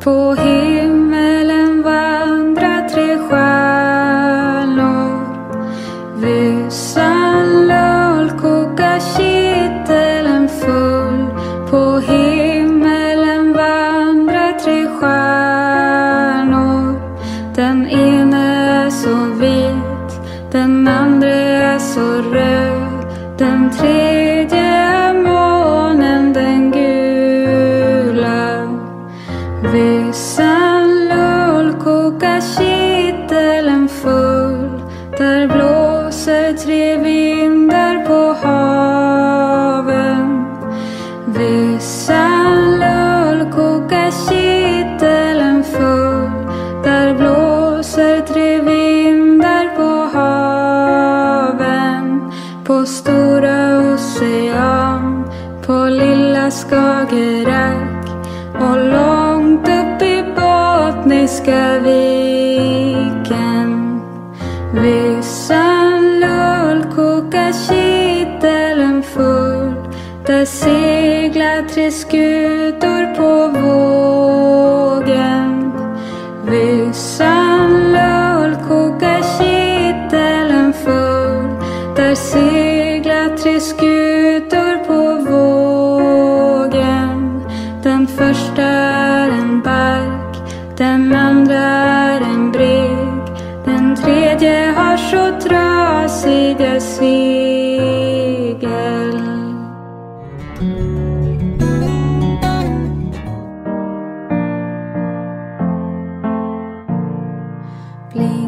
Por På stora ocean, på lilla Skagerrak och långt upp i bottniska please.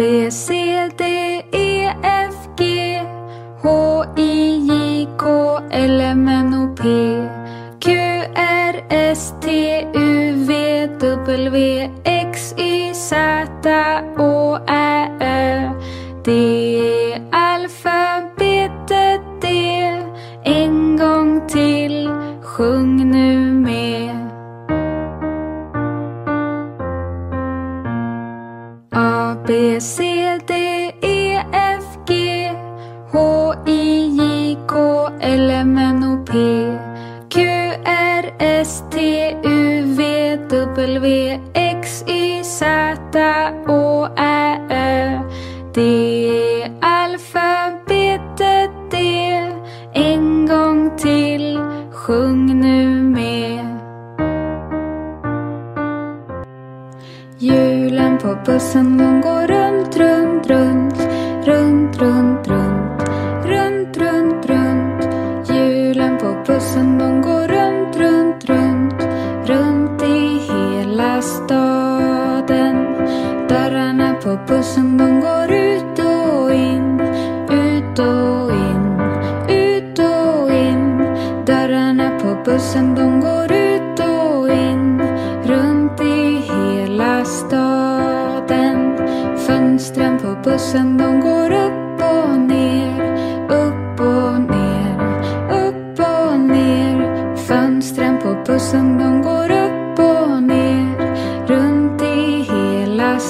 B, C, D, E, F, G H, I, J, K, L, M, N, O, P Q, R, S, T, U, V, W Pasando long gone.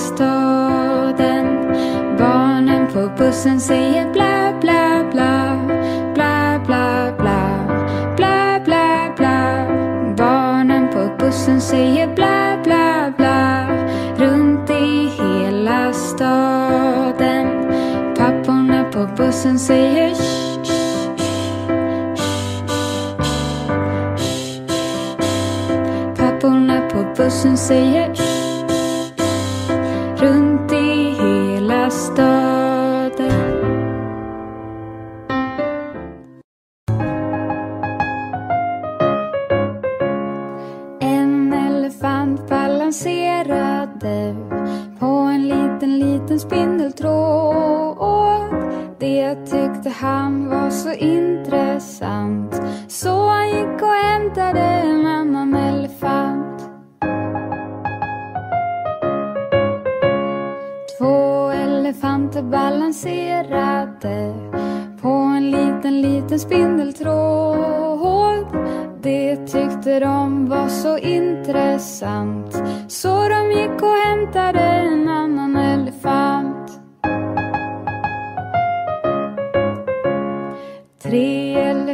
staden. Barnen på bussen säger bla bla bla. Bla bla bla. Bla bla bla. Barnen på bussen säger bla bla bla. Runt i hela staden. Papporna på bussen säger shh. bussen säger gick hämtade en annan elefant. Två elefanter balanserade på en liten, liten spindeltråd. Det tyckte de var så intressant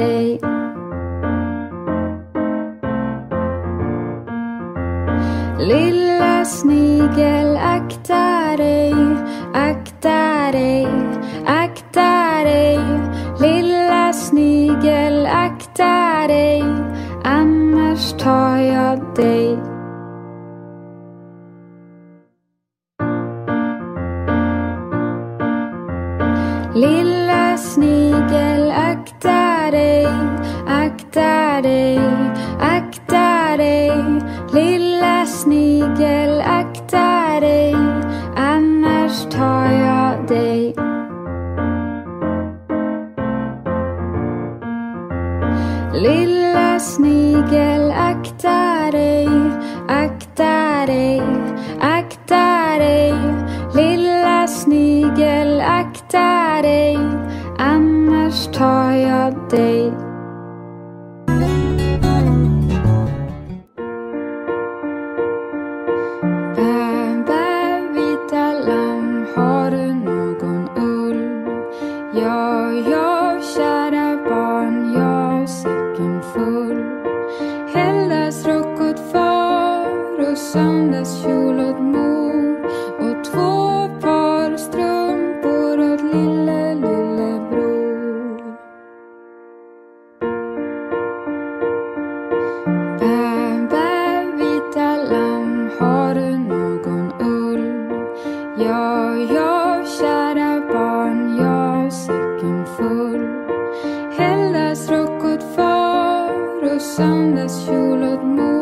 dig. Lilla snigel, akta akta dig, annars tar jag söndagskjol åt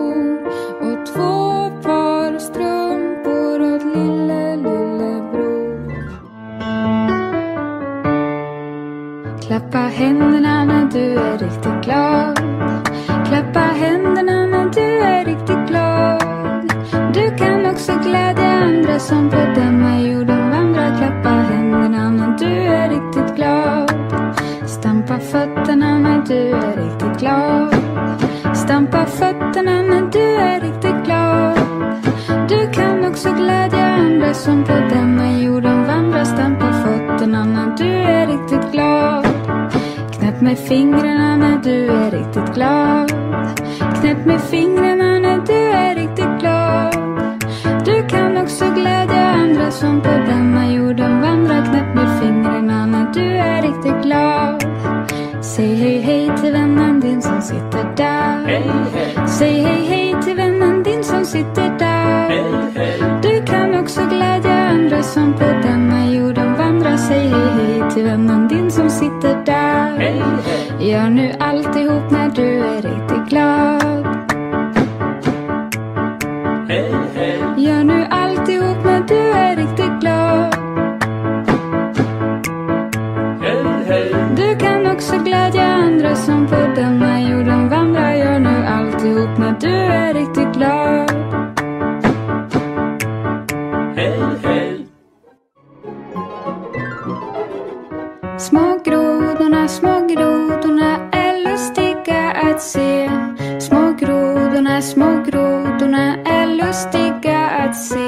Säg hej hej till vännen din som sitter där. Hej, hej, Säg hej hej till vännen din som sitter där. hej. Du kan också glädja andra som på denna jorden vandrar. Säg hej hej till vännen din som sitter där. Gör nu alltihop när du rusty guard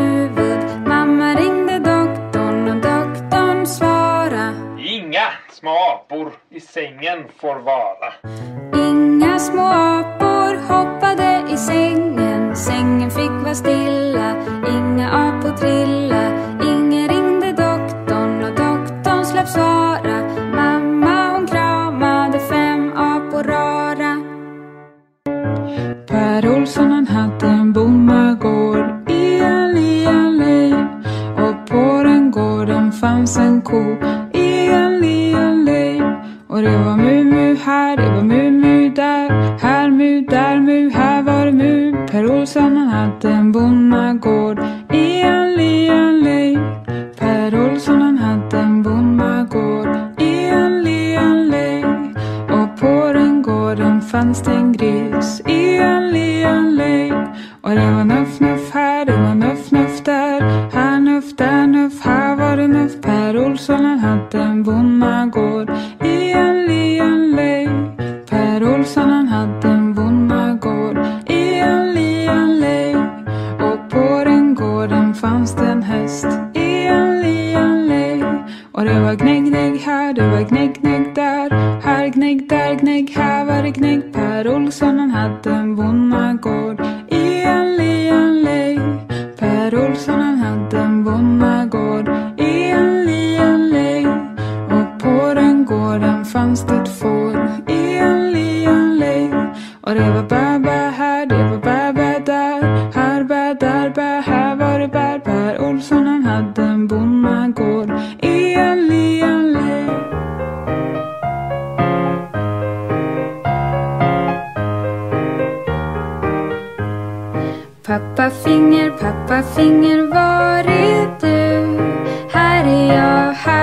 små apor i sängen får vara. Inga små apor hoppade i sängen. Sängen fick vara stilla. Inga apor trillade.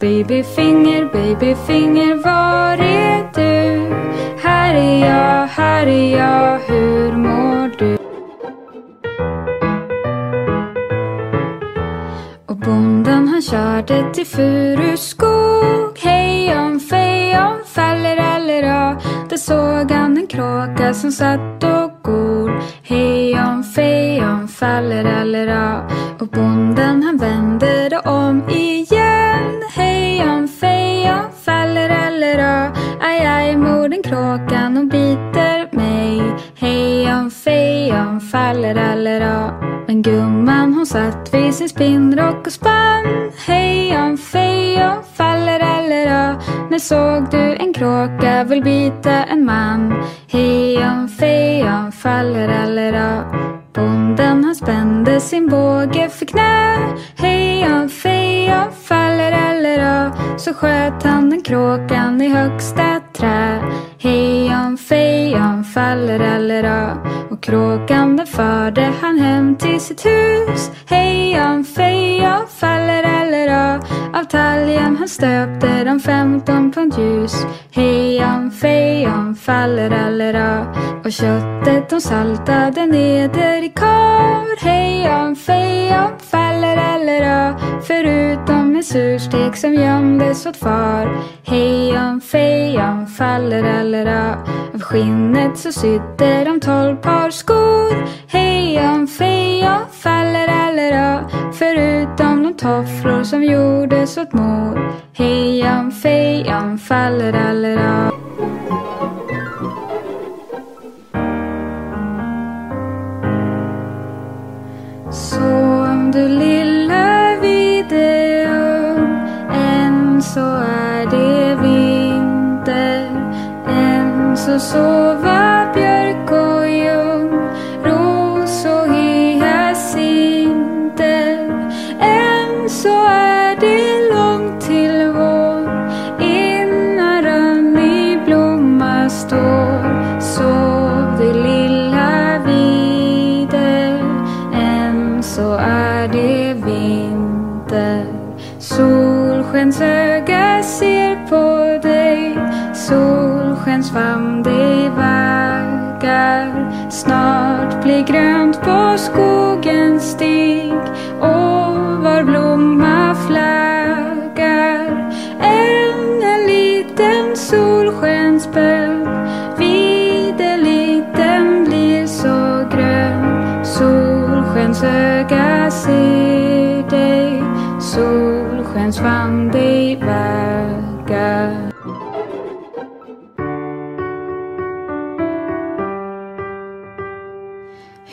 Babyfinger, babyfinger, var är du? Här är jag, här är jag, hur mår du? Och bonden han körde till Furuskog. Hej om fej om fallerallera Där såg han en kråka som satt och gol. Hej om fej om fallerallera Och bonden han vände det om igen. Faller om av. Men gumman hon satt vid sin spinnrock och spann. Hej om fej om fallerallera När såg du en kråka vill bita en man? Hej om fej om fallerallera Bonden han spände sin båge för knä. Hej om fej om fallerallera Så sköt han den kråkan i högsta trä. Hej om fej om fallerallera och kråkan den förde han hem till sitt hus. Hej om fej om fallerallera Av talgen han stöpte de femton pund ljus. Hej om faller eller fallerallera Och köttet de saltade neder i kar. Hej om fej Förutom en surstek som gömdes åt far. Hejan fejan faller allra. Fallerallera Av skinnet så sydde de tolv par skor. Hejan fejan faller allra. Fallerallera Förutom de tofflor som gjordes åt mor. Hejan fejan faller om Så om du lever Sova björk och ljung. Ros och hyacinter Än så är